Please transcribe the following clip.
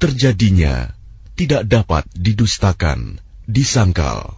terjadinya tidak dapat didustakan, disangkal.